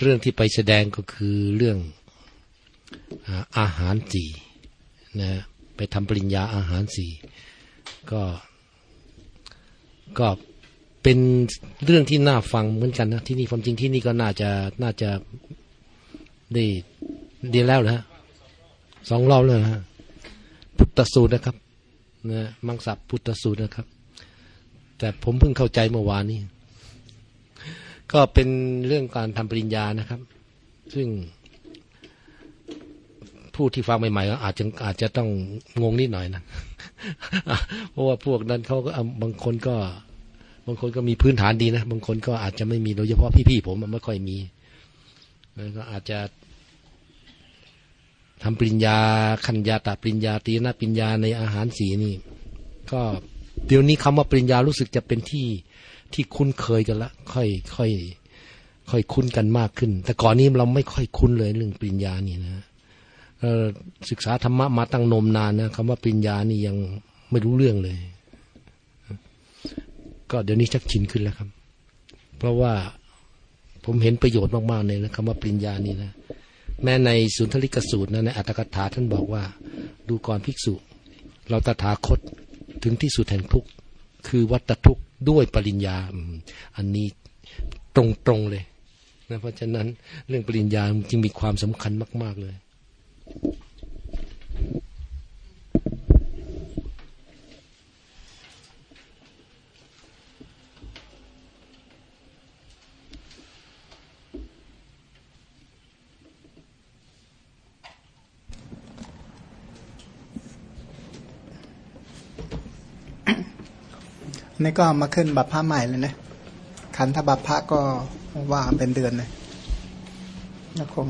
เรื่องที่ไปแสดงก็คือเรื่องอาหารสี่นะไปทำปริญญาอาหารสี่ก็ก็เป็นเรื่องที่น่าฟังเหมือนกันนะที่นี่ความจริงที่นี่ก็น่าจะน่าจะได้เรีแล้วนะสองรอบแล้วนะพุทธสูตรนะครับนะมังสพุทธสูตรนะครับ แต่ผมเพิ่งเข้าใจเมื่อวานนี้ ก็เป็นเรื่องการทำปริญญานะครับ ซึ่งผู้ที่ฟังใหม่ๆก็อาจจะอาจจะต้องงงนิดหน่อยนะ เพราะว่าพวกนั้นเขาก็บางคนก็ บางคนก็มีพื้นฐานดีนะ บางคนก็อาจจะไม่มีโดยเฉพาะพี่ๆผมมันไม่ค่อยมีก็อาจจะทำปริญญาขัญญาตาปริญญาตีนาปริญญาในอาหารสีนี่ ก็เดี๋ยวนี้คำว่าปริญญารู้สึกจะเป็นที่ ที่คุ้นเคยกันละค่อยค่อยค่อยคุ้นกันมากขึ้น แต่ก่อนนี้เราไม่ค่อยคุ้นเลยเรื่องปริญญานี่นะศึกษาธรรมะมาตั้งนมนานนะคำว่าปริญญานี่ยังไม่รู้เรื่องเลย ก็เดี๋ยวนี้ชักชินขึ้นแล้วครับ เพราะว่าผมเห็นประโยชน์มากๆเลยนะคำว่าปริญญานี่นะแม้ในสุนทริกสูตรนะในอัตถกถาท่านบอกว่า ดูก่อนภิกษุ เราตถาคตถึงที่สุดแห่งทุกข์คือวัตทุกข์ ด้วยปริญญาอันนี้ตรงๆเลยนะเพราะฉะนั้นเรื่องปริญญาจึงมีความสำคัญมาก ๆเลย นี่ก็มาขึ้นบัพพะใหม่เลยนะ ขันธบัพพะก็ว่าเป็นเดือนเลยคง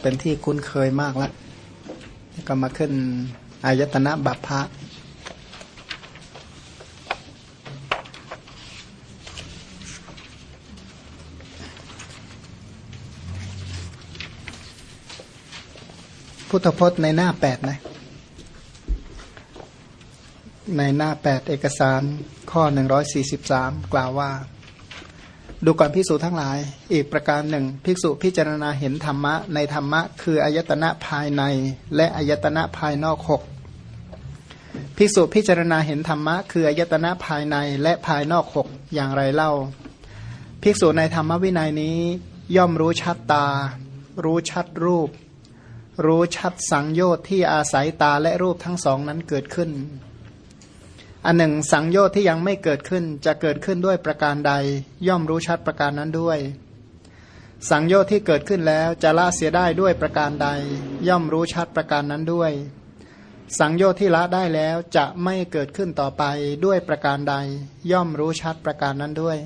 เป็นที่คุ้นเคยมากแล้วก็มาขึ้นอายตนะบัพพะพุทธพจน์ในหน้าแปดนะ ในหน้าแปดเอกสาร ข้อ 143 กล่าวว่า ดูก่อนภิกษุทั้งหลาย อีกประการหนึ่ง ภิกษุพิจารณาเห็นธรรมะ ในธรรมะ คืออายตนะภายใน และอายตนะภายนอกหกภิกษุพิจารณาเห็นธรรมะ คืออายตนะภายในและภายนอกหกอย่างไรเล่า ภิกษุในธรรมวินัยนี้ ย่อมรู้ชัดตา รู้ชัดรูป รู้ชัดสังโยชน์ที่อาศัยตาและรูปทั้งสองนั้นเกิดขึ้น อันหนึ่งสังโยชน์ที่ยังไม่เกิดขึ้นจะเกิดขึ้นด้วยประการใด ย่อมรู้ชัดประการนั้นด้วย สังโยชน์ที่เกิดขึ้นแล้วจะละเสียได้ด้วยประการใด ย่อมรู้ชัดประการนั้นด้วย สังโยชน์ที่ละได้แล้วจะไม่เกิดขึ้นต่อไปด้วยประการใด ย่อมรู้ชัดประการนั้นด้วย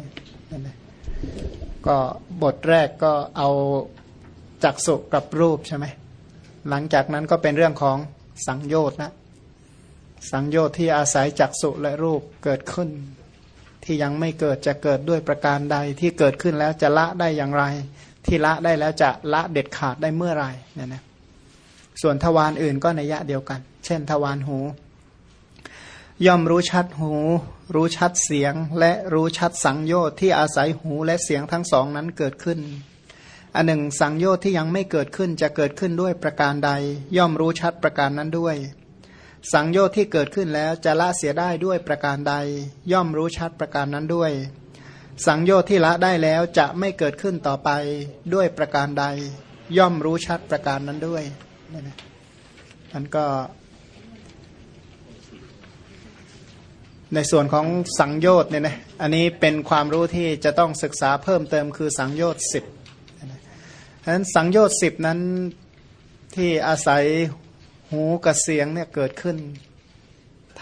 ก็บทแรกก็เอาจักสุกับรูปใช่ไหมหลังจากนั้นก็เป็นเรื่องของสังโยชน์นะ สังโยชน์ที่อาศัยจักสุและรูปเกิดขึ้น ที่ยังไม่เกิดจะเกิดด้วยประการใดที่เกิดขึ้นแล้วจะละได้อย่างไร ที่ละได้แล้วจะละเด็ดขาดได้เมื่อไรเนี่ยนะส่วนทวารอื่นก็ในยะเดียวกัน เช่น ทวารหู ย่อมรู้ชัดหู รู้ชัดเสียง และรู้ชัดสังโยชน์ที่อาศัยหูและเสียงทั้งสองนั้นเกิดขึ้นอันหนึ่งสังโยชน์ที่ยังไม่เกิดขึ้นจะเกิดขึ้นด้วยประการใด ย่อมรู้ชัดประการนั้นด้วย สังโยชน์ที่เกิดขึ้นแล้วจะละเสียได้ด้วยประการใด ย่อมรู้ชัดประการนั้นด้วย สังโยชน์ที่ละได้แล้วจะไม่เกิดขึ้นต่อไปด้วยประการใด ย่อมรู้ชัดประการนั้นด้วยนั่นก็ ในส่วนของสังโยชน์เนี่ยนะอันนี้เป็นความรู้ที่จะต้องศึกษาเพิ่มเติมคือสังโยชน์สิบฉะนั้นสังโยชน์สิบนั้นที่อาศัย หูกับเสียงเนี่ยเกิดขึ้น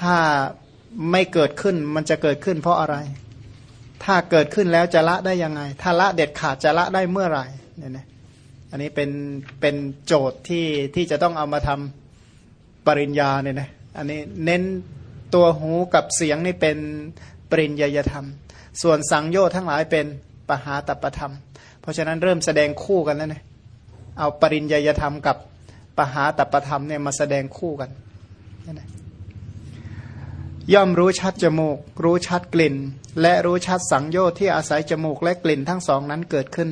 ถ้าไม่เกิดขึ้นมันจะเกิดขึ้นเพราะอะไร ถ้าเกิดขึ้นแล้วจะละได้ยังไง ถ้าละเด็ดขาดจะละได้เมื่อไหร่เนี่ยนะอันนี้เป็นเป็นโจทย์ที่ที่จะต้องเอามาทำปริญญาเนี่ยนะอันนี้เน้นตัวหูกับเสียงนี่เป็นปริญญาธรรม ส่วนสังโยชน์ทั้งหลายเป็นปหาตปธรรม เพราะฉะนั้นเริ่มแสดงคู่กันแล้วนะเอาปริญญาธรรมกับ ปหาตประธรรมเนี่ยมาแสดงคู่กันย่อมรู้ชัดจมูก รู้ชัดกลิ่น และรู้ชัดสังโยชน์ที่อาศัยจมูกและกลิ่นทั้งสองนั้นเกิดขึ้น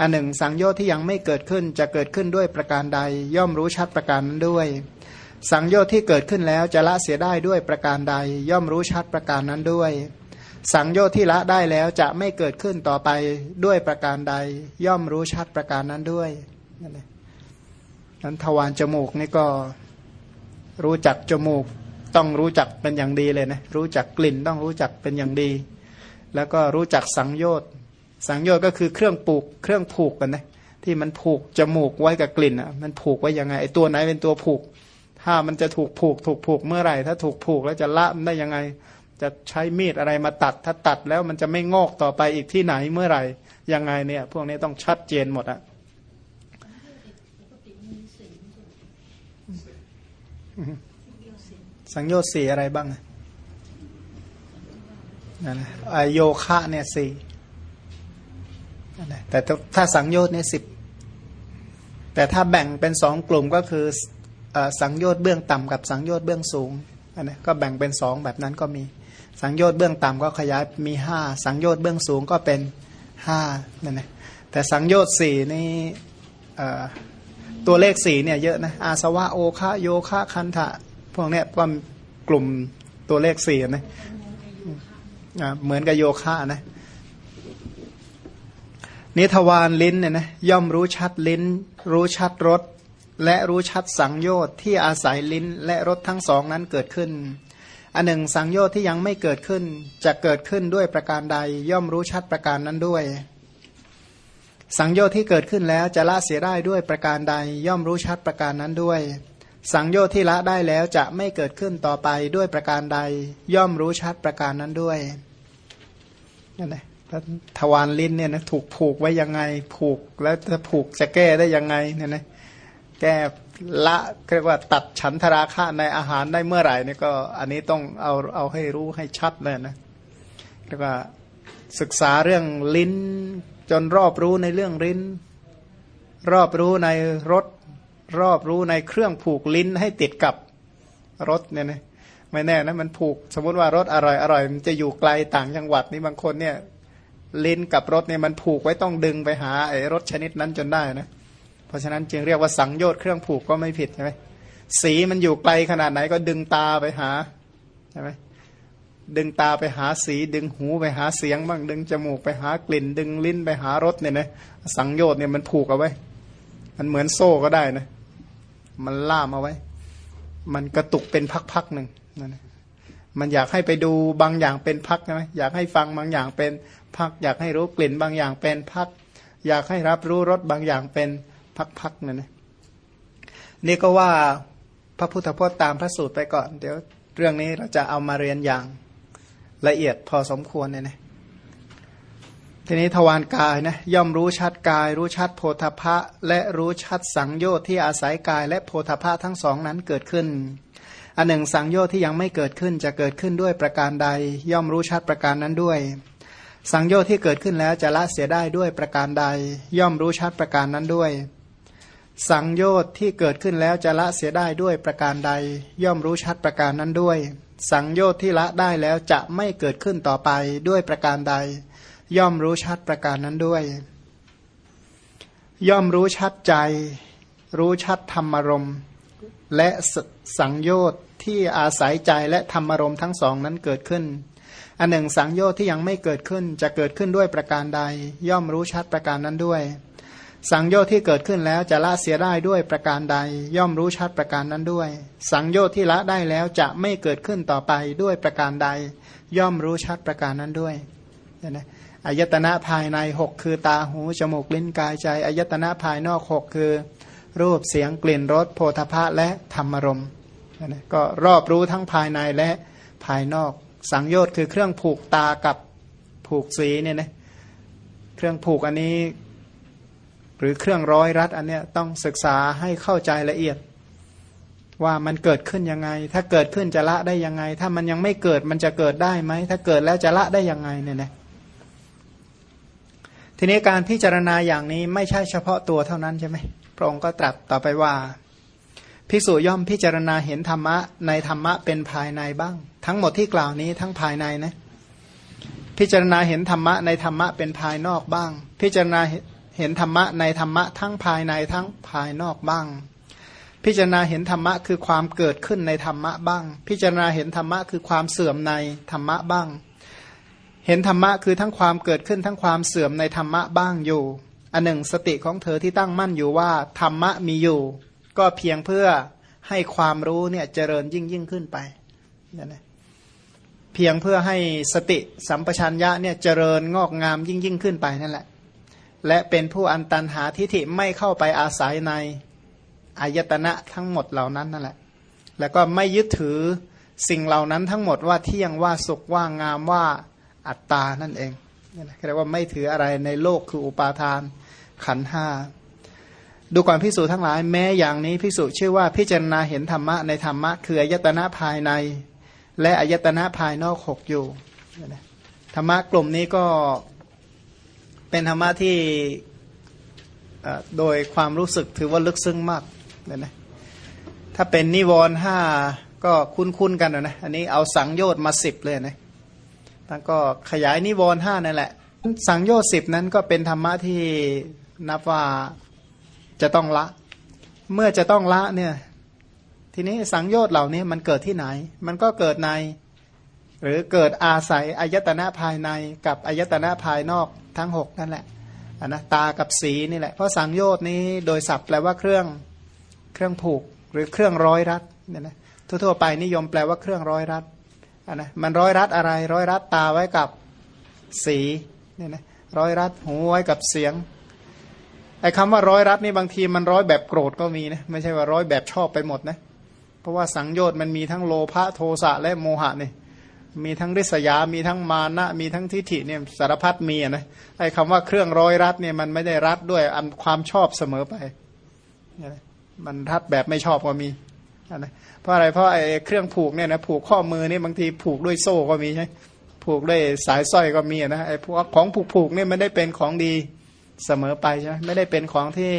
อันหนึ่งสังโยชน์ที่ยังไม่เกิดขึ้นจะเกิดขึ้นด้วยประการใด ย่อมรู้ชัดประการนั้นด้วย สังโยชน์ที่เกิดขึ้นแล้วจะละเสียได้ด้วยประการใด ย่อมรู้ชัดประการนั้นด้วย สังโยชน์ที่ละได้แล้วจะไม่เกิดขึ้นต่อไปด้วยประการใด ย่อมรู้ชัดประการนั้นด้วยนั่นเอง นั้นทวารจมูกนี่ก็รู้จักจมูกต้องรู้จักเป็นอย่างดีเลยนะรู้จักกลิ่นต้องรู้จักเป็นอย่างดี แล้วก็รู้จักสังโยชน์สังโยชน์ก็คือเครื่องปลูกเครื่องผูกกันนะที่มันผูกจมูกไว้กับกลิ่นอะมันผูกไว้ยังไงไอตัวไหนเป็นตัวผูก ถ้ามันจะถูกผูกถูกผูกเมื่อไหร่ ถ้าถูกผูกแล้วจะละมันได้ยังไง จะใช้มีดอะไรมาตัด ถ้าตัดแล้วมันจะไม่งอกต่อไปอีกที่ไหนเมื่อไหร่ยังไงเนี่ย พวกนี้ต้องชัดเจนหมดอะ สังโยชน์สี่อะไรบ้างนั่นนะโยคะเนี่ยสี่แต่ถ้าสังโยชน์เนี่ยสิบแต่ถ้าแบ่งเป็นสองกลุ่มก็คือสังโยชน์เบื้องต่ำกับสังโยชน์เบื้องสูงอันนี้ก็แบ่งเป็นสองแบบนั้นก็มีสังโยชน์เบื้องต่ำก็ขยายมีห้าสังโยชน์เบื้องสูงก็เป็นห้านั่นแหละแต่สังโยชน์สี่นี่ ตัวเลขสี่เนี่ยเยอะนะอาสวะโอคะโยคะคันทะพวกเนี้ยก็กลุ่มตัวเลขสี่นะเหมือนกับโยคะนะนิทวารลิ้นเนี่ยนะย่อมรู้ชัดลิ้น รู้ชัดรสและรู้ชัดสังโยชน์ที่อาศัยลิ้นและรสทั้งสองนั้นเกิดขึ้น อันหนึ่งสังโยชน์ที่ยังไม่เกิดขึ้น จะเกิดขึ้นด้วยประการใด ย่อมรู้ชัดประการนั้นด้วย สังโยชน์ที่เกิดขึ้นแล้วจะละเสียได้ด้วยประการใดย่อมรู้ชัดประการนั้นด้วย สังโยชน์ที่ละได้แล้วจะไม่เกิดขึ้นต่อไปด้วยประการใด ย่อมรู้ชัดประการนั้นด้วยนั่นแหละทวารลิ้นเนี่ยนะถูกผูกไว้ยังไงผูกแล้วจะผูกจะแก้ได้ยังไงเนี่ยนะแก้ละเรียกว่าตัดฉันทราคะในอาหารได้เมื่อไหร่นี่ก็อันนี้ต้องเอาเอาให้รู้ให้ชัดเลยนะเรียกว่าศึกษาเรื่องลิ้น จนรอบรู้ในเรื่องลิ้น รอบรู้ในรถรอบรู้ในเครื่องผูกลิ้นให้ติดกับรถเนี่ยนะไม่แน่นะมันผูกสมมติว่ารถอร่อยอร่อยมันจะอยู่ไกลต่างจังหวัดนี่บางคนเนี่ยลิ้นกับรถเนี่ยมันผูกไว้ต้องดึงไปหาไอ้รถชนิดนั้นจนได้นะเพราะฉะนั้นจึงเรียกว่าสังโยชน์เครื่องผูกก็ไม่ผิดใช่ไหมสีมันอยู่ไกลขนาดไหนก็ดึงตาไปหาใช่ไหม ดึงตาไปหาสี ดึงหูไปหาเสียงบ้างดึงจมูกไปหากลิ่น ดึงลิ้นไปหารสเนี่ยนะสังโยชน์เนี่ยมันผูกเอาไว้ มันเหมือนโซ่ก็ได้นะ มันล่ามเอาไว้ มันกระตุกเป็นพักๆหนึ่งนั่นมันอยากให้ไปดูบางอย่างเป็นพักใช่ไหมอยากให้ฟังบางอย่างเป็นพัก อยากให้รู้กลิ่นบางอย่างเป็นพัก อยากให้รับรู้รสบางอย่างเป็นพักๆนั่นนะนี่ก็ว่าพระพุทธพจน์ตามพระสูตรไปก่อน เดี๋ยวเรื่องนี้เราจะเอามาเรียนอย่าง ละเอียดพอสมควรเนี่ยนะทีนี้ทวารกายนะย่อมรู้ชัดกาย รู้ชัดโพธพะ และรู้ชัดสังโยชน์ที่อาศัยกาย และโพธพะทั้งสองนั้นเกิดขึ้น อันหนึ่งสังโยชน์ที่ยังไม่เกิดขึ้นจะเกิดขึ้นด้วยประการใด ย่อมรู้ชัดประการนั้นด้วย สังโยชน์ที่เกิดขึ้นแล้วจะละเสียได้ด้วยประการใด ย่อมรู้ชัดประการนั้นด้วย สังโยชน์ที่เกิดขึ้นแล้วจะละเสียได้ด้วยประการใด ย่อมรู้ชัดประการนั้นด้วย สังโยชน์ที่ละได้แล้วจะไม่เกิดขึ้นต่อไปด้วยประการใด ย่อมรู้ชัดประการนั้นด้วย ย่อมรู้ชัดใจ รู้ชัดธรรมรมและสังโยชน์ที่อาศัยใจและธรรมรมทั้งสองนั้นเกิดขึ้น อันหนึ่งสังโยชน์ที่ยังไม่เกิดขึ้นจะเกิดขึ้นด้วยประการใด ย่อมรู้ชัดประการนั้นด้วย สังโยชน์ที่เกิดขึ้นแล้วจะละเสียได้ด้วยประการใด ย่อมรู้ชัดประการนั้นด้วย สังโยชน์ที่ละได้แล้วจะไม่เกิดขึ้นต่อไปด้วยประการใด ย่อมรู้ชัดประการนั้นด้วยนะอายตนะภายในหกคือตาหูจมูกลิ้นกายใจอายตนะภายนอกหกคือ รูปเสียงกลิ่นรสโพธพะและธรรมรมนะก็รอบรู้ทั้งภายในและภายนอก สังโยชน์คือเครื่องผูกตากับผูกสีเนี่ยนะเครื่องผูกอันนี้ หรือเครื่องร้อยรัดอันเนี้ยต้องศึกษาให้เข้าใจละเอียด ว่ามันเกิดขึ้นยังไง ถ้าเกิดขึ้นจะละได้ยังไง ถ้ามันยังไม่เกิดมันจะเกิดได้ไหม ถ้าเกิดแล้วจะละได้ยังไงเนี่ยนะทีนี้การพิจารณาอย่างนี้ไม่ใช่เฉพาะตัวเท่านั้นใช่ไหมพระองค์ก็ตรัสต่อไปว่าภิกษุย่อมพิจารณาเห็นธรรมะในธรรมะเป็นภายในบ้าง ทั้งหมดที่กล่าวนี้ทั้งภายในนะพิจารณาเห็นธรรมะในธรรมะเป็นภายนอกบ้าง พิจารณา เห็นธรรมะในธรรมะทั้งภายในทั้งภายนอกบ้าง พิจารณาเห็นธรรมะคือความเกิดขึ้นในธรรมะบ้าง พิจารณาเห็นธรรมะคือความเสื่อมในธรรมะบ้าง เห็นธรรมะคือทั้งความเกิดขึ้นทั้งความเสื่อมในธรรมะบ้างอยู่ อันหนึ่งสติของเธอที่ตั้งมั่นอยู่ว่าธรรมะมีอยู่ ก็เพียงเพื่อให้ความรู้เนี่ยเจริญยิ่งยิ่งขึ้นไปนั่นแหละเพียงเพื่อให้สติสัมปชัญญะเนี่ยเจริญงอกงามยิ่งยิ่งขึ้นไปนั่นแหละ และเป็นผู้อันตันหาทิฏฐิไม่เข้าไปอาศัยในอายตนะทั้งหมดเหล่านั้นนั่นแหละ แล้วก็ไม่ยึดถือสิ่งเหล่านั้นทั้งหมดว่าเที่ยงว่าสุขว่างามว่าอัตตานั่นเองนี่นะเรียกว่าไม่ถืออะไรในโลกคืออุปาทานขันห้าดูก่อนพิสูจทั้งหลายแม้อย่างนี้พิสูจชื่อว่าพิจารณาเห็นธรรมะในธรรมะคืออายตนะภายใน และอายตนะภายนอกหกอยู่ธรรมะกลุ่มนี้ก็ เป็นธรรมะที่โดยความรู้สึกถือว่าลึกซึ้งมากเลยนะถ้าเป็นนิวรณ์ห้าก็คุ้นๆกันนะอันนี้เอาสังโยชน์มาสิบเลยนะแล้วก็ขยายนิวรณ์ห้านั่นแหละ สังโยชน์สิบนั้นก็เป็นธรรมะที่นับว่าจะต้องละ เมื่อจะต้องละเนี่ย ทีนี้สังโยชน์เหล่านี้มันเกิดที่ไหน มันก็เกิดใน หรือเกิดอาศัยอายตนะภายในกับอายตนะภายนอกทั้งหกนั่นแหละนนะตากับสีนี่แหละ เพราะสังโยชน์นี้โดยศัพท์แปลว่าเครื่องเครื่องผูกหรือเครื่องร้อยรัดเนี่ยนะทั่วๆไปนิยมแปลว่าเครื่องร้อยรัดนนะมันร้อยรัดอะไร ร้อยรัดตาไว้กับสีเนี่ยนะร้อยรัดหูไว้กับเสียงไอ้คำว่าร้อยรัดนี่บางทีมันร้อยแบบโกรธก็มีนะไม่ใช่ว่าร้อยแบบชอบไปหมดนะเพราะว่าสังโยชน์มันมีทั้งโลภะโทสะและโมหะนี่ มีทั้งริษยา มีทั้งมานะ มีทั้งทิฏฐิเนี่ยสารพัดมีนะไอ้คำว่าเครื่องร้อยรัดเนี่ยมันไม่ได้รัดด้วยอันความชอบเสมอไป มันรัดแบบไม่ชอบก็มีนะเพราะอะไรเพราะไอ้เครื่องผูกเนี่ยนะผูกข้อมือเนี่ยบางทีผูกด้วยโซ่ก็มีใช่ผูกด้วยสายสร้อยก็มีนะไอ้พวกของผูกผูกเนี่ยไม่ได้เป็นของดีเสมอไปใช่ไหมไม่ได้เป็นของที่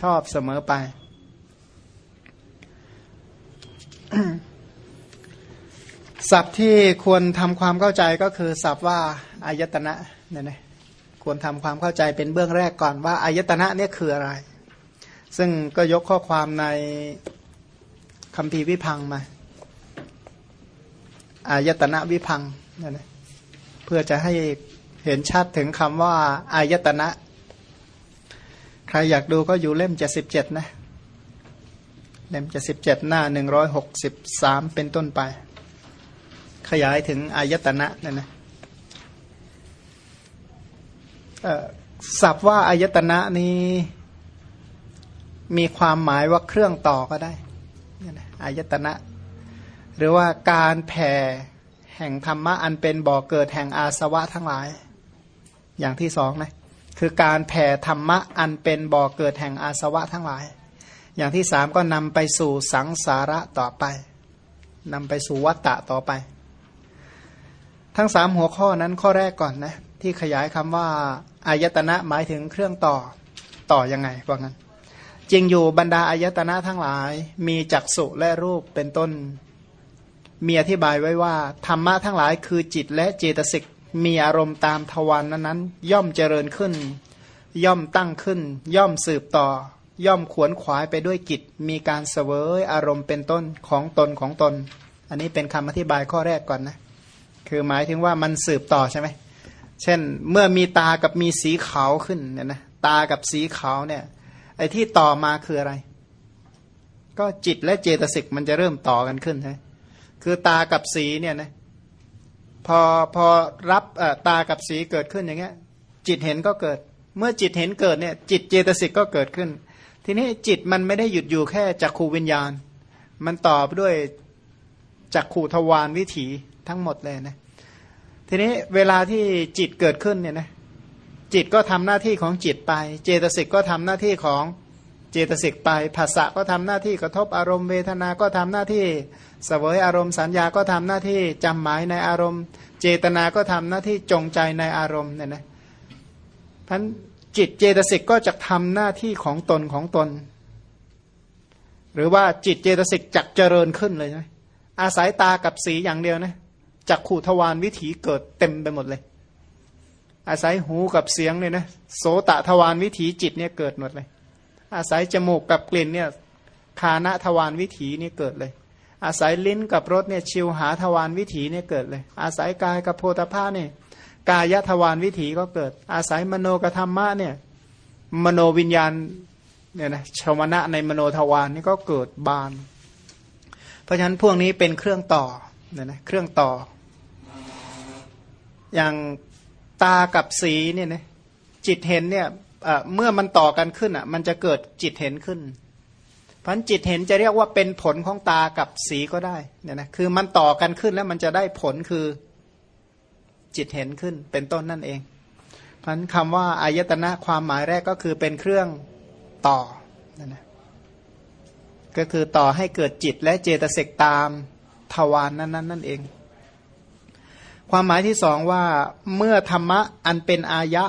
ชอบเสมอไป ศัพท์ที่ควรทำความเข้าใจก็คือศัพท์ว่าอายตนะเนี่ยนะควรทำความเข้าใจเป็นเบื้องแรกก่อนว่าอายตนะเนี่ยคืออะไร ซึ่งก็ยกข้อความในคำพีวิพังมาอายตนะวิพังเนี่ยนะเพื่อจะให้เห็นชัดถึงคำว่าอายตนะ ใครอยากดูก็อยู่เล่มเจ็ดสิบเจ็ดนะ เล่มเจ็ดสิบเจ็ดหน้าหนึ่งร้อยหกสิบสามเป็นต้นไป ขยายถึงอายตนะนั่นนะศัพท์ว่าอายตนะนี้มีความหมายว่าเครื่องต่อก็ได้อายตนะ หรือว่าการแผ่แห่งธรรมะอันเป็นบ่อเกิดแห่งอาสวะทั้งหลาย อย่างที่สองนะคือการแผ่ธรรมะอันเป็นบ่อเกิดแห่งอาสวะทั้งหลาย อย่างที่สามก็นำไปสู่สังสาระต่อไปนำไปสู่วัตตะต่อไป ทั้งสามหัวข้อนั้นข้อแรกก่อนนะที่ขยายคำว่าอายตนะหมายถึงเครื่องต่อต่อยังไงว่างั้นจริงอยู่บรรดาอายตนะทั้งหลาย มีจักษุและรูปเป็นต้น มีอธิบายไว้ว่า ธรรมะทั้งหลายคือจิตและเจตสิกมีอารมณ์ตามทวารนนั้นๆ ย่อมเจริญขึ้น ย่อมตั้งขึ้น ย่อมสืบต่อ ย่อมขวนขวายไปด้วยกิจ มีการเสวยอารมณ์เป็นต้นของตนของตน อันนี้เป็นคำอธิบายข้อแรกก่อนนะ คือหมายถึงว่ามันสืบต่อใช่ไหมเช่นเมื่อมีตากับมีสีขาวขึ้นเนี่ยนะตากับสีขาวเนี่ย ไอ้ที่ต่อมาคืออะไร ก็จิตและเจตสิกมันจะเริ่มต่อกันขึ้นใช่คือตากับสีเนี่ยนะพอพอรับตากับสีเกิดขึ้นอย่างเงี้ย จิตเห็นก็เกิด เมื่อจิตเห็นเกิดเนี่ย จิตเจตสิกก็เกิดขึ้น ทีนี้จิตมันไม่ได้หยุดอยู่แค่จักขูวิญญาณ มันต่อไปด้วยจักขูทวารวิถี ทั้งหมดเลยนะทีนี้เวลาที่จิตเกิดขึ้นเนี่ยนะจิตก็ทำหน้าที่ของจิตไป เจตสิกก็ทำหน้าที่ของเจตสิกไปภาษะก็ทำหน้าที่กระทบอารมณ์เวทนาก็ทำหน้าที่เสวยอารมณ์สัญญาก็ทำหน้าที่จำหมายในอารมณ์ เจตนาก็ทำหน้าที่จงใจในอารมณ์เนี่ยนะพันจิตเจตสิกก็จะทำหน้าที่ของตนของตน หรือว่าจิตเจตสิกจักเจริญขึ้นเลยใช่ไหมอาศัยตากับสีอย่างเดียวนะ จักขู่ทวารวิถีเกิดเต็มไปหมดเลย อาศัยหูกับเสียงเนี่ยนะโสตะทวารวิถีจิตเนี่ยเกิดหมดเลย อาศัยจมูกกับกลิ่นเนี่ยคานะทวารวิถีเนี่ยเกิดเลย อาศัยลิ้นกับรสเนี่ยชิวหาทวารวิถีเนี่ยเกิดเลย อาศัยกายกับโพธาภาเนี่ยกายทวารวิถีก็เกิด อาศัยมโนกธรรมะเนี่ยมโนวิญญาณเนี่ยนะชวนะในมโนทวารนี่ก็เกิดบาน เพราะฉะนั้นพวกนี้เป็นเครื่องต่อเนี่ยนะเครื่องต่อ อย่างตากับสีเนี่ยนะจิตเห็นเนี่ยเมื่อมันต่อกันขึ้นอะ มันจะเกิดจิตเห็นขึ้นพันจิตเห็นจะเรียกว่าเป็นผลของตากับสีก็ได้เนี่ยนะคือมันต่อกันขึ้นแล้วมันจะได้ผลคือจิตเห็นขึ้น เป็นต้นนั่นเองพันคำว่าอายตนะความหมายแรกก็คือเป็นเครื่องต่อนั่นนะก็คือต่อให้เกิดจิตและเจตสิกตามทวารนนั้นนั่นเอง ความหมายที่สองว่าเมื่อธรรมะอันเป็นอายะ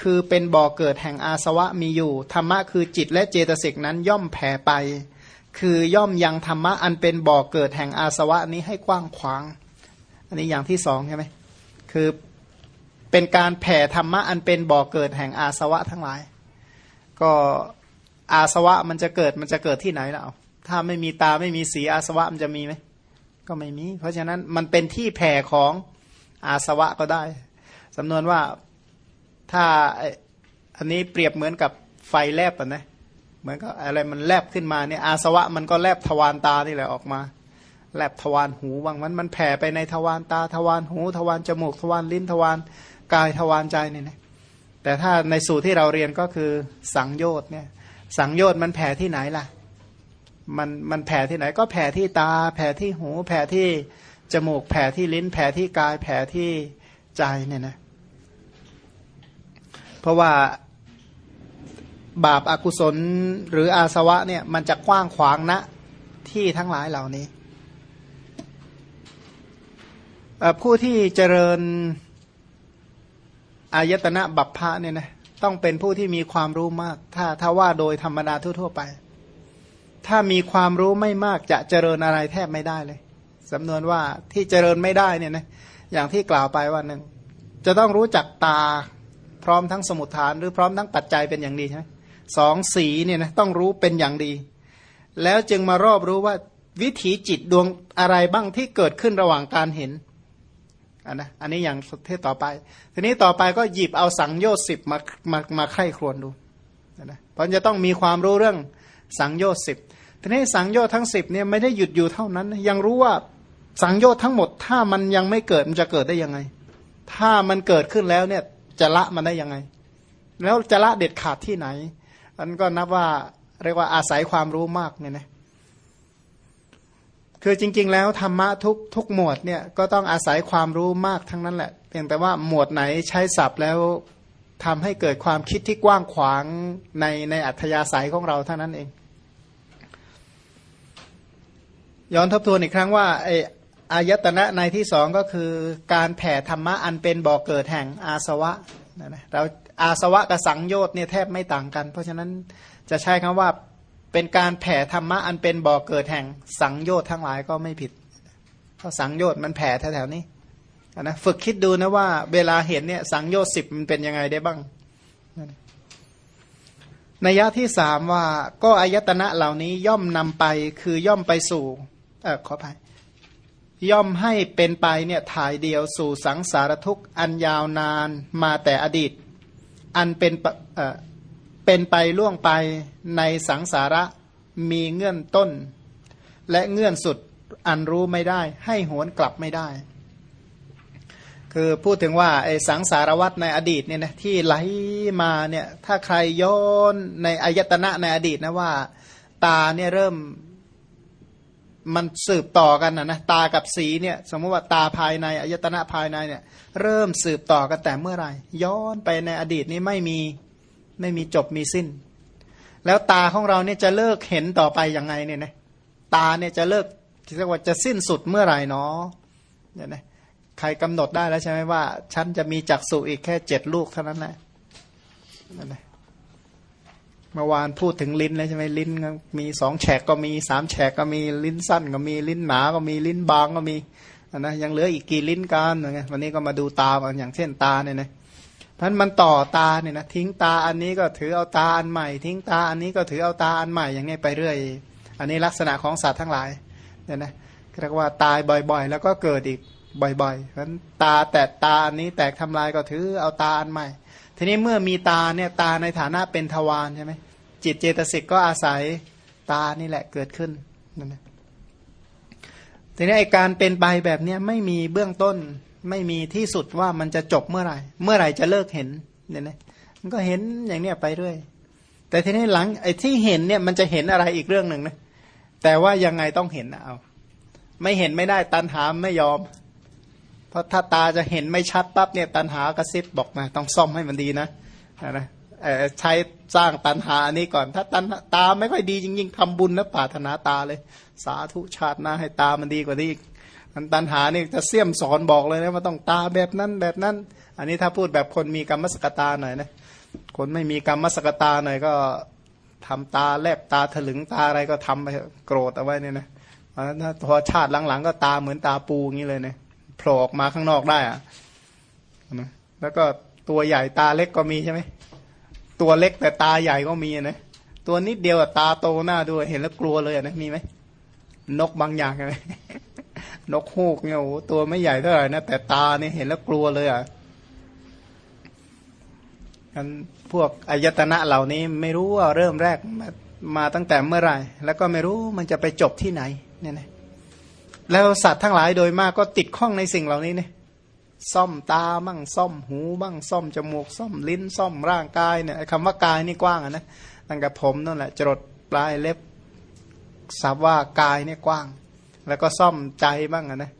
คือเป็นบ่อเกิดแห่งอาสวะมีอยู่ ธรรมะคือจิตและเจตสิกนั้นย่อมแผ่ไป คือย่อมยังธรรมะอันเป็นบ่อเกิดแห่งอาสวะนี้ให้กว้างขวาง อันนี้อย่างที่สองใช่ไหมคือเป็นการแผ่ธรรมะอันเป็นบ่อเกิดแห่งอาสวะทั้งหลาย ก็อาสวะมันจะเกิดมันจะเกิดที่ไหนล่ะถ้าไม่มีตาไม่มีสีอาสวะมันจะมีไหมก็ไม่มี เพราะฉะนั้นมันเป็นที่แผ่ของ อาสวะก็ได้สำนวนว่าถ้าอันนี้เปรียบเหมือนกับไฟแลบอะนะเหมือนกับอะไรมันแลบขึ้นมาเนี่ยอาสวะมันก็แลบทวารตานี่แหละออกมา แลบทวารหูบางมันมันแผ่ไปในทวารตาทวารหู ทวารจมูก ทวารลิ้นทวารกายทวารใจเนี่ยนะแต่ถ้าในสูตรที่เราเรียนก็คือสังโยชน์เนี่ยสังโยชน์มันแผ่ที่ไหนล่ะมันมันแผ่ที่ไหนก็แผ่ที่ตา แผ่ที่หู แผ่ที่ จมูกแผ่ที่ลิ้นแผ่ที่กายแผ่ที่ใจเนี่ยนะเพราะว่าบาปอากุศลหรืออาสวะเนี่ยมันจะกว้างขวางณนะที่ทั้งหลายเหล่านี้ผู้ที่เจริญอายตนะบัพพะเนี่ยนะต้องเป็นผู้ที่มีความรู้มาก ถ้าถ้าว่าโดยธรรมดาทั่ว ๆ ไป ถ้ามีความรู้ไม่มากจะเจริญอะไรแทบไม่ได้เลย สำนวนว่าที่เจริญไม่ได้เนี่ยนะอย่างที่กล่าวไปว่าหนึ่งจะต้องรู้จักตาพร้อมทั้งสมุทฐาน หรือพร้อมทั้งปัจจัยเป็นอย่างดีใช่ไหมสองสีเนี่ยนะต้องรู้เป็นอย่างดี แล้วจึงมารอบรู้ว่าวิถีจิตดวงอะไรบ้างที่เกิดขึ้นระหว่างการเห็นอันนะอันนี้อย่างเทศต่อไป ทีนี้ต่อไปก็หยิบเอาสังโยชน์สิบมามามาไข้ครวนดูนะเพราะจะต้องมีความรู้เรื่องสังโยชน์สิบทีนี้สังโยชน์ทั้งสิบเนี่ยไม่ได้หยุดอยู่เท่านั้น ยังรู้ว่า สังโยชน์ทั้งหมดถ้ามันยังไม่เกิดมันจะเกิดได้ยังไง ถ้ามันเกิดขึ้นแล้วเนี่ยจะละมันได้ยังไง แล้วจะละเด็ดขาดที่ไหน อันก็นับว่าเรียกว่าอาศัยความรู้มากเนี่ยนะคือจริง ๆ แล้วธรรมะทุกทุกหมวดเนี่ยก็ต้องอาศัยความรู้มากทั้งนั้นแหละเพียงแต่ว่าหมวดไหนใช้ศัพท์แล้วทำให้เกิดความคิดที่กว้างขวางในในอัธยาศัยของเราเท่านั้นเอง ย้อนทบทวนอีกครั้งว่าไอ อายตนะในที่สองก็คือการแผ่ธรรมะอันเป็นบ่อกเกิดแห่งอาสวะนะเราอาสวะกับสังโยชน์เนี่ยแทบไม่ต่างกัน เพราะฉะนั้นจะใช้คำว่าเป็นการแผ่ธรรมะอันเป็นบ่อเกิดแห่งสังโยชน์ทั้งหลายก็ไม่ผิดเพราะสังโยชน์มันแผ่แถวๆนี้นะฝึกคิดดูนะว่าเวลาเห็นเนี่ยสังโยชน์สิบมันเป็นยังไงได้บ้างนัยยะที่สามว่าก็อายตนะเหล่านี้ย่อมนำไปคือย่อมไปสู่เออขออภัย ย่อมให้เป็นไปเนี่ยถ่ายเดียวสู่สังสารทุกข์อันยาวนานมาแต่อดีต อันเป็นเป็นไปล่วงไปในสังสาระมีเงื่อนต้น และเงื่อนสุดอันรู้ไม่ได้ ให้หวนกลับไม่ได้ คือพูดถึงว่าไอ้สังสารวัตในอดีตเนี่ยนะที่ไหลมาเนี่ยถ้าใครย้อนในอายตนะในอดีตนะว่า ตาเนี่ยเริ่ม มันสืบต่อกันนะนะตากับสีเนี่ยสมมติว่าตาภายในอายตนะภายในเนี่ยเริ่มสืบต่อกันแต่เมื่อไหร่ ย้อนไปในอดีตนี้ไม่มีไม่มีจบมีสิ้น แล้วตาของเราเนี่ยจะเลิกเห็นต่อไปยังไงเนี่ยนะตาเนี่ยจะเลิกที่เรียกว่าจะสิ้นสุดเมื่อไหร่เนาะเนี่ยนะใครกำหนดได้แล้วใช่ไหมว่า ฉันจะมีจักษุอีกแค่เจ็ดลูกเท่านั้นแหละนั่นแหละ เมื่อวานพูดถึงลิ้นแล้วใช่ไหมลิ้นมีสองแฉกก็มีสามแฉกก็มีลิ้นสั้น ก็มีลิ้นหนาก็มีลิ้นบางก็มีนะยังเหลืออีกกี่ลิ้นกันไงวันนี้ก็มาดูตาอย่างเช่นตาเนี่ยนะพันมันต่อตาเนี่ยนะทิ้งตาอันนี้ก็ถือเอาตาอันใหม่ ทิ้งตาอันนี้ก็ถือเอาตาอันใหม่อย่างนี้ไปเรื่อย อันนี้ลักษณะของสัตว์ทั้งหลายเนี่ยนะเรียกว่าตายบ่อยๆ แล้วก็เกิดอีกบ่อยๆเพราะตาแตกตาอันนี้แตกทำลายก็ถือเอาตาอันใหม่ ทีนี้เมื่อมีตาเนี่ยตาในฐานะเป็นทวารใช่ไหมจิตเจตสิกก็อาศัยตานี่แหละเกิดขึ้นนั่นนะทีนี้ไอการเป็นไปแบบเนี้ยไม่มีเบื้องต้นไม่มีที่สุดว่ามันจะจบเมื่อไหร่ เมื่อไหร่จะเลิกเห็นเนี่ยนะมันก็เห็นอย่างเนี้ยไปเรื่อยแต่ทีนี้หลังไอ้ที่เห็นเนี่ยมันจะเห็นอะไรอีกเรื่องหนึ่งนะแต่ว่ายังไงต้องเห็นนะเอา ไม่เห็นไม่ได้ตันหามไม่ยอม เพราะถ้าตาจะเห็นไม่ชัดปั๊บเนี่ยตันหากระซิบบอกมาต้องซ่อมให้มันดีนะนะใช้สร้างตันหาอันนี้ก่อนถ้าตันตาไม่ค่อยดีจริงๆทำบุญนะปาถนาตาเลย สาธุชาติหน้าให้ตามันดีกว่านี้อีกมันตันหานี่จะเสี่ยมสอนบอกเลยนะว่าต้องตาแบบนั้นแบบนั้น อันนี้ถ้าพูดแบบคนมีกรรมสกตาหน่อยนะคนไม่มีกรรมสกตาหน่อยก็ทำตาแลบตาถลึงตาอะไรก็ทำไปโกรธเอาไว้เนี่ยนะพอชาติหลังๆ ก็ตาเหมือนตาปูอย่างนี้เลยเนี่ย ผล่ออกมาข้างนอกได้อะแล้วก็ตัวใหญ่ตาเล็กก็มีใช่ไหมตัวเล็กแต่ตาใหญ่ก็มีนะตัวนิดเดียวตาโตหน้าดูเห็นแล้วกลัวเลยนะมีไหมนกบางอย่างไงนกฮูกเนี่ยโอ้ตัวไม่ใหญ่เท่าไหร่นะแต่ตาเนี่ยเห็นแล้วกลัวเลยอะกันพวกอายตนะเหล่านี้ไม่รู้ว่าเริ่มแรกมามาตั้งแต่เมื่อไหร่ แล้วก็ไม่รู้มันจะไปจบที่ไหนเนี่ยนะ แล้วสัตว์ทั้งหลายโดยมากก็ติดข้องในสิ่งเหล่านี้เนี่ยซ่อมตาบ้างซ่อมหูบ้างซ่อมจมูกซ่อมลิ้นซ่อมร่างกายเนี่ยคำว่ากายนี่กว้างอะนะตั้งแต่ผมนั่นแหละจรดปลายเล็บสับว่ากายเนี่ยกว้าง แล้วก็ซ่อมใจบ้างนะ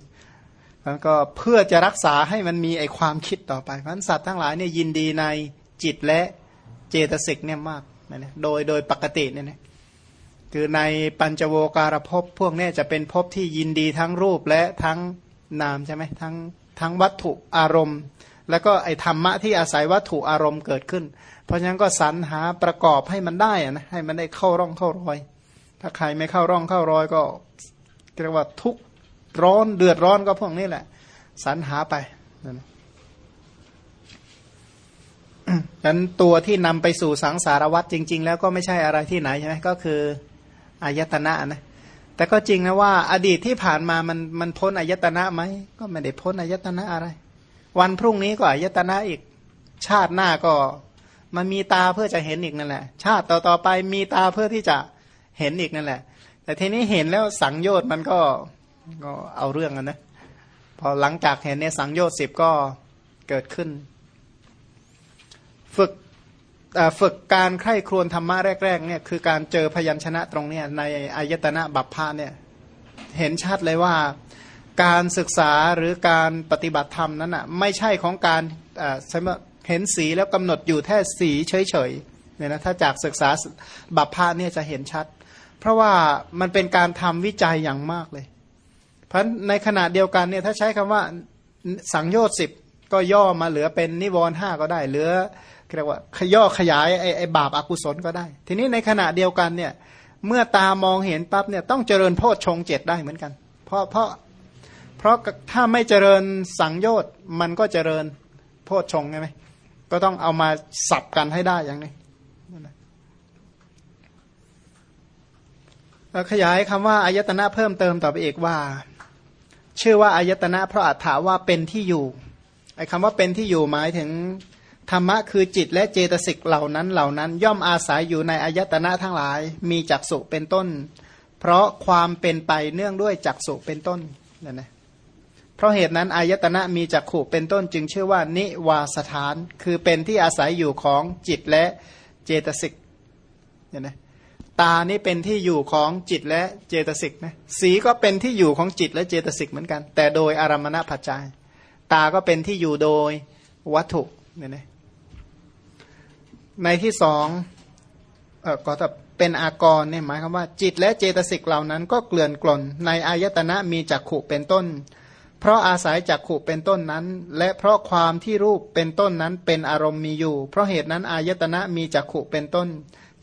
แล้วก็เพื่อจะรักษาให้มันมีไอความคิดต่อไปเพราะสัตว์ทั้งหลายเนี่ยยินดีในจิตและเจตสิกเนี่ยมากนะโดยโดยปกติเนี่ยนะ คือในปัญจโวการภพพวกนี้จะเป็นภพที่ยินดีทั้งรูปและทั้งนามใช่ไหมทั้งทั้งวัตถุอารมณ์ แล้วก็ไอธรรมะที่อาศัยวัตถุอารมณ์เกิดขึ้น เพราะฉะนั้นก็สรรหาประกอบให้มันได้นะให้มันได้เข้าร่องเข้ารอย ถ้าใครไม่เข้าร่องเข้ารอยก็เรียกว่าทุกร้อนเดือดร้อนก็พวกนี้แหละสรรหาไปนั่นนั้นตัวที่นำไปสู่สังสารวัตรจริง ๆ แล้วก็ไม่ใช่อะไรที่ไหนใช่ไหมก็คือ อายตนะนะแต่ก็จริงนะว่า อดีตที่ผ่านมามันมันพ้นอายตนะไหมก็ไม่ได้พ้นอายตนะอะไร วันพรุ่งนี้ก็อายตนะอีก ชาติหน้าก็มันมีตาเพื่อจะเห็นอีกนั่นแหละ ชาติต่อๆไปมีตาเพื่อที่จะเห็นอีกนั่นแหละ แต่ทีนี้เห็นแล้วสังโยชน์มันก็ก็เอาเรื่องกันนะพอหลังจากเห็นเนี่ยสังโยชน์สิบก็เกิดขึ้น ฝึก ฝึกการใคร่ครวญธรรมะแรกๆเนี่ยคือการเจอพยัญชนะตรงเนี้ยในอายตนะบัพพาเนี่ยเห็นชัดเลยว่าการศึกษาหรือการปฏิบัติธรรมนั้นอะไม่ใช่ของการเห็นสีแล้วกำหนดอยู่แค่สีเฉยๆเนี่ยนะถ้าจากศึกษาบัพพาเนี่ยจะเห็นชัด เพราะว่ามันเป็นการทำวิจัยอย่างมากเลย เพราะในขณะเดียวกันเนี่ยถ้าใช้คำว่าสังโยชน์สิบก็ย่อมาเหลือเป็นนิวรณ์ห้าก็ได้เหลือ เรียกว่าขย่อขยายไอ้ไอบาปอากุศลก็ได้ ทีนี้ในขณะเดียวกันเนี่ยเมื่อตามองเห็นปั๊บเนี่ยต้องเจริญโพชฌงเจ็ดได้เหมือนกัน เพราะเพราะเพราะถ้าไม่เจริญสังโยชน์มันก็เจริญโพชฌงใช่ไหมก็ต้องเอามาสับกันให้ได้อย่างนี้ขยายคำว่าอายตนะเพิ่มเติมต่อไปอีกว่า ชื่อว่าอายตนะเพราะอัฏฐาว่าเป็นที่อยู่ไอ้คำว่าเป็นที่อยู่หมายถึง ธรรมะคือจิตและเจตสิกเหล่านั้นเหล่านั้น ย่อมอาศัยอยู่ในอายตนะทั้งหลาย มีจักสุเป็นต้น เพราะความเป็นไปเนื่องด้วยจักสุเป็นต้นนั่นนะเพราะเหตุนั้นอายตนะมีจักขุเป็นต้นจึงชื่อว่านิวาสถาน คือเป็นที่อาศัยอยู่ของจิตและเจตสิกเนี่ยนะตานี่เป็นที่อยู่ของจิตและเจตสิกนะสีก็เป็นที่อยู่ของจิตและเจตสิกเหมือนกัน แต่โดยอารมณะปัจจัย ตาก็เป็นที่อยู่โดยวัตถุเนี่ยนะ ในที่สองเออก็เป็นอากรเนี่ยหมายความว่า จิตและเจตสิกเหล่านั้นก็เกลื่อนกล่น ในอายตนะมีจักขุเป็นต้น เพราะอาศัยจักขุเป็นต้นนั้น และเพราะความที่รูปเป็นต้นนั้นเป็นอารมณ์มีอยู่ เพราะเหตุนั้นอายตนะมีจักขุเป็นต้น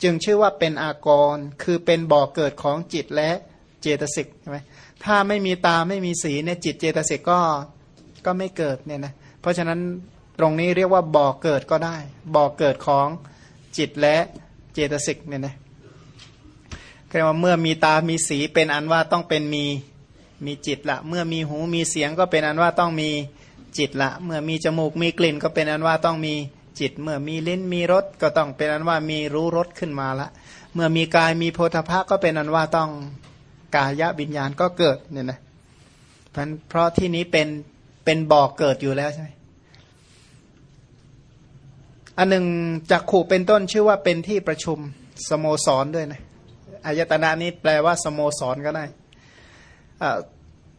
จึงชื่อว่าเป็นอากร คือเป็นบ่อเกิดของจิตและเจตสิกใช่ไหมถ้าไม่มีตาไม่มีสีเนี่ยจิตเจตสิกก็ก็ไม่เกิดเนี่ยนะเพราะฉะนั้น ตรงนี้เรียกว่าบ่อเกิดก็ได้ บ่อเกิดของจิตและเจตสิกเนี่ยนะเรียกว่าเมื่อมีตามีสีเป็นอันว่าต้องเป็นมีมีจิตละ เมื่อมีหูมีเสียงก็เป็นอันว่าต้องมีจิตละ เมื่อมีจมูกมีกลิ่นก็เป็นอันว่าต้องมีจิต เมื่อมีลิ้นมีรสก็ต้องเป็นอันว่ามีรู้รสขึ้นมาละ เมื่อมีกายมีโพธภะก็เป็นอันว่าต้องกายวิญญาณก็เกิดเนี่ยนะเพราะที่นี้เป็นเป็นบ่อกเกิดอยู่แล้วใช่ไหม อันหนึ่งจักขู่เป็นต้นชื่อว่าเป็นที่ประชุมสโมสรด้วยนะอายตนะนี้แปลว่าสโมสรก็ได้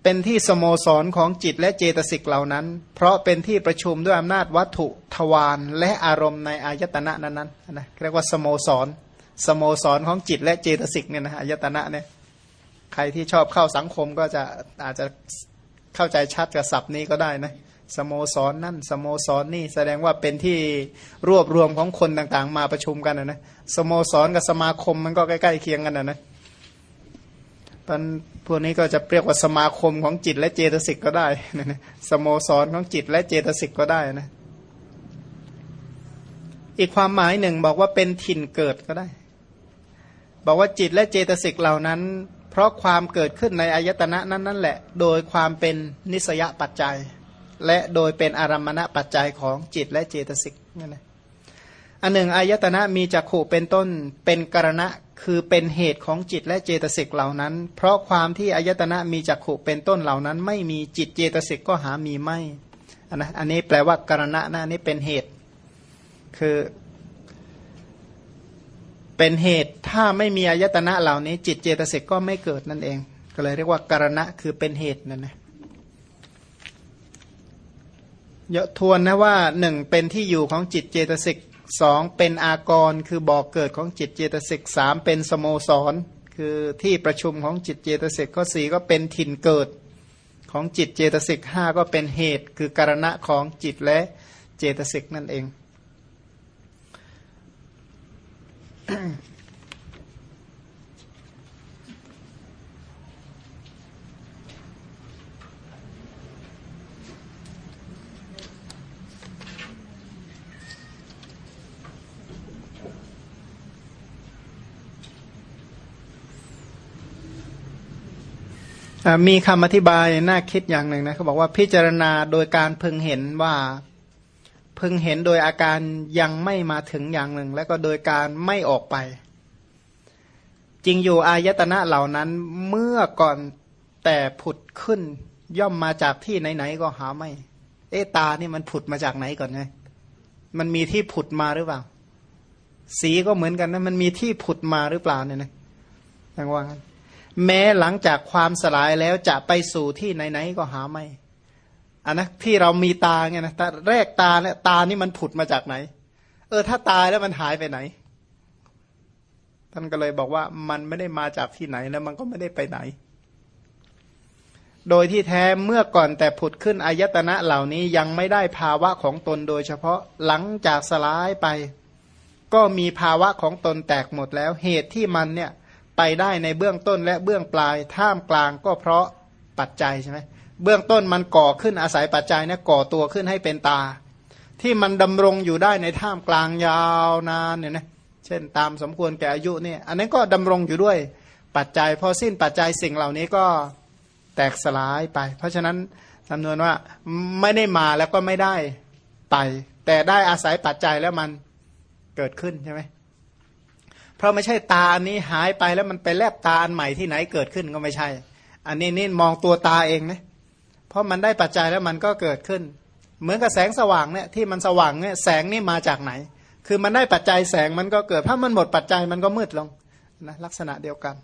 เป็นที่สโมสรของจิตและเจตสิกเหล่านั้น เพราะเป็นที่ประชุมด้วยอำนาจวัตถุทวารและอารมณ์ในอายตนะนั้นๆนะเรียกว่าสโมสร สโมสรของจิตและเจตสิกเนี่ยนะอายตนะเนี่ยใครที่ชอบเข้าสังคมก็จะอาจจะเข้าใจชัดกับศัพท์นี้ก็ได้นะ สโมสรนนั่นสโมสรนนี่แสดงว่าเป็นที่รวบรวมของคนต่างๆ มาประชุมกันนะนะสโมสรกับสมาคมมันก็ใกล้ๆเคียงกันนะนะตอนพวกนี้ก็จะเรียกว่าสมาคมของจิตและเจตสิกก็ได้นะสโมสรของจิตและเจตสิกก็ได้นะ อีกความหมายหนึ่งบอกว่าเป็นถิ่นเกิดก็ได้ บอกว่าจิตและเจตสิกเหล่านั้น เพราะความเกิดขึ้นในอายตนะนั้นนั่นแหละ โดยความเป็นนิสยปัจจัย และโดยเป็นอารัมมณปัจจัยของจิตและเจตสิกนั่นแหละอันหนึ่งอายตนะมีจักขู่เป็นต้นเป็นกรณะคือเป็นเหตุของจิตและเจตสิกเหล่านั้น เพราะความที่อายตนะมีจักขู่เป็นต้นเหล่านั้น ไม่มีจิตเจตสิกก็หามีไม่อันนะอันนี้แปลว่ากรณะนะอันนี้เป็นเหตุ คือเป็นเหตุถ้าไม่มีอายตนะเหล่านี้ จิตเจตสิกก็ไม่เกิดนั่นเอง ก็เลยเรียกว่ากรณะคือเป็นเหตุนั่นนะเยอะ ทวนนะว่าหนึ่งเป็นที่อยู่ของจิตเจตสิกสองเป็นอากรคือบอกเกิดของจิตเจตสิกสามเป็นสโมสร คือที่ประชุมของจิตเจตสิกข้อสี่ก็เป็นถิ่นเกิดของจิตเจตสิกห้าก็เป็นเหตุคือการณะของจิตและเจตสิกนั่นเอง มีคำอธิบายน่าคิดอย่างหนึ่งนะเขาบอกว่าพิจารณาโดยการพึงเห็นว่าพึงเห็นโดยอาการยังไม่มาถึงอย่างหนึ่ง แล้วก็โดยการไม่ออกไป จริงอยู่อายตนะเหล่านั้นเมื่อก่อนแต่ผุดขึ้นย่อมมาจากที่ไหนๆก็หาไม่ เอตานี่มันผุดมาจากไหนก่อนไงมันมีที่ผุดมาหรือเปล่า สีก็เหมือนกันนะมันมีที่ผุดมาหรือเปล่าเนี่ยนะอย่างว่างั้น แม้หลังจากความสลายแล้วจะไปสู่ที่ไหนๆก็หาไม่อันนะที่เรามีตาไงนะแต่แรกตาเนี่ยตานี่มันผุดมาจากไหน เออ ถ้าตายแล้วมันหายไปไหน ท่านก็เลยบอกว่ามันไม่ได้มาจากที่ไหนแล้วมันก็ไม่ได้ไปไหน โดยที่แท้เมื่อก่อนแต่ผุดขึ้นอายตนะเหล่านี้ยังไม่ได้ภาวะของตนโดยเฉพาะหลังจากสลายไป ก็มีภาวะของตนแตกหมดแล้วเหตุที่มันเนี่ย ไปได้ในเบื้องต้นและเบื้องปลาย ท่ามกลางก็เพราะปัจจัยใช่ไหมเบื้องต้นมันก่อขึ้นอาศัยปัจจัยเนี่ยก่อตัวขึ้นให้เป็นตา ที่มันดำรงอยู่ได้ในท่ามกลางยาวนานเนี่ยนะเช่นตามสมควรแก่อายุเนี่ยอันนั้นก็ดำรงอยู่ด้วยปัจจัยพอสิ้นปัจจัยสิ่งเหล่านี้ก็แตกสลายไป เพราะฉะนั้นจำนวนว่าไม่ได้มาแล้วก็ไม่ได้ไป แต่ได้อาศัยปัจจัยแล้วมันเกิดขึ้นใช่ไหม ราะไม่ใช่ตาอันนี้หายไปแล้วมันไปแลบตาอันใหม่ที่ไหนเกิดขึ้นก็ไม่ใช่ อันนี้นี่มองตัวตาเองนะเพราะมันได้ปัจจัยแล้วมันก็เกิดขึ้น เหมือนกับแสงสว่างเนี่ยที่มันสว่างเนี่ยแสงนี่มาจากไหน คือมันได้ปัจจัยแสงมันก็เกิดถ้ามันหมดปัจจัยมันก็มืดลงนะลักษณะเดียวกัน